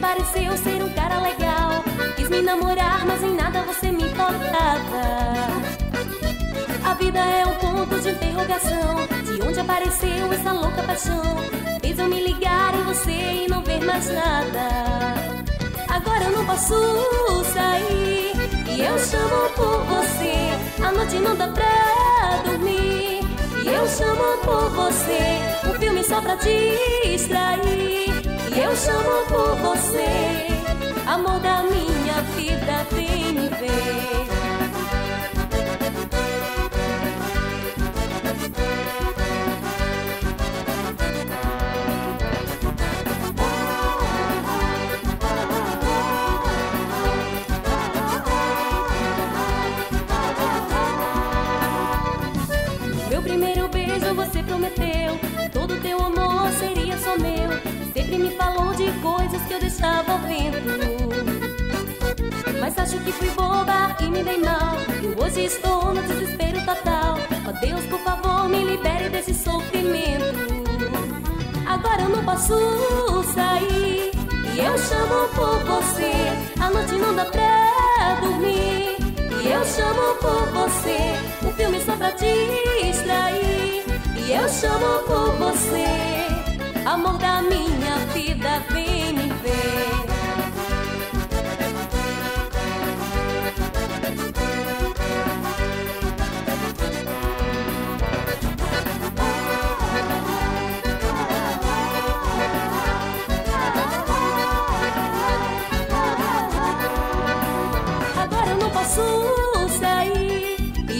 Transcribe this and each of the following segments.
pareceu ser um cara legal. Quis me namorar, mas em nada você me tocava. A vida é um ponto de interrogação. De onde apareceu essa louca paixão? Fez eu me ligar em você e não ver mais nada. Agora eu não posso sair. E eu chamo por você. A noite não dá pra dormir. E eu chamo por você. Só pra distrair. E eu chamo por você. Que eu deixava vendo. Mas acho que fui boba e me dei mal. Eu hoje estou no desespero total. Ó Deus, por favor, me libere desse sofrimento. Agora eu não posso sair. E eu chamo por você. A noite não dá pra dormir. E eu chamo por você. Um filme só pra distrair. E eu chamo por você. Amor da minha vida, vem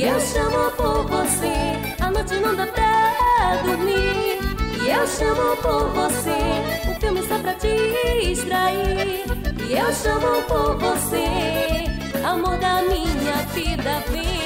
E eu chamo por você A noite não dá pra dormir. E eu chamo por você Um filme só pra te distrair. E eu chamo por você Amor da minha vida, vem